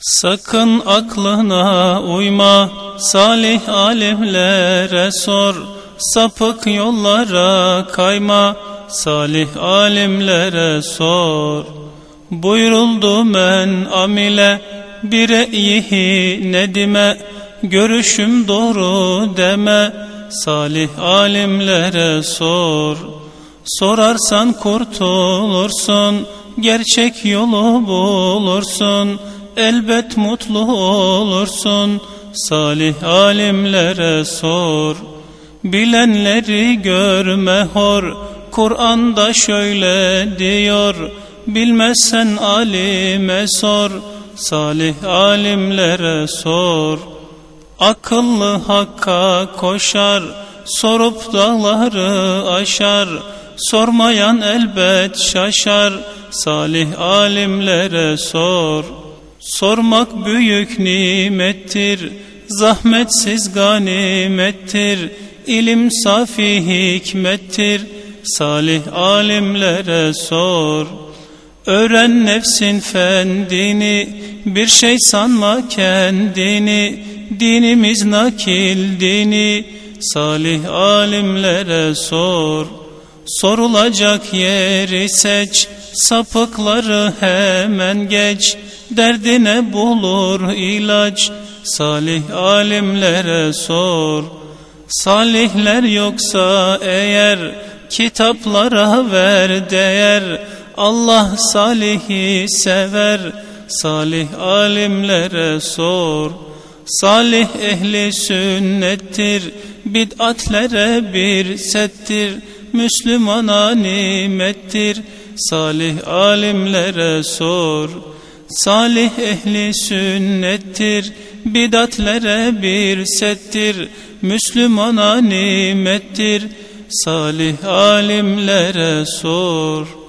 Sakın aklına uyma, salih alimlere sor, sapık yollara kayma, salih alimlere sor. Buyuruldu men amile, bir re'yihi nedime, görüşüm doğru deme, salih alimlere sor. Sorarsan kurtulursun, gerçek yolu bulursun, elbet mutlu olursun. Salih alimlere sor, bilenleri görme hor. Kur'an'da şöyle diyor, bilmezsen alime sor. Salih alimlere sor. Akıllı hakka koşar, sorup dağları aşar. Sormayan elbet şaşar, salih alimlere sor. Sormak büyük nimettir, zahmetsiz ganimettir, ilim safi hikmettir, salih alimlere sor. Öğren nefsin fendini, bir şey sanma kendini, dinimiz nakil dini, salih alimlere sor. Sorulacak yeri seç, sapıkları hemen geç, derdine bulur ilaç, salih alimlere sor. Salihler yoksa eğer, kitaplara ver değer, Allah salihi sever, salih alimlere sor. Salih ehli sünnettir, bid'atlere bir settir, Müslümana nimettir, salih alimlere sor. Salih ehli sünnettir, bidatlere bir settir, Müslümana nimettir, salih alimlere sor.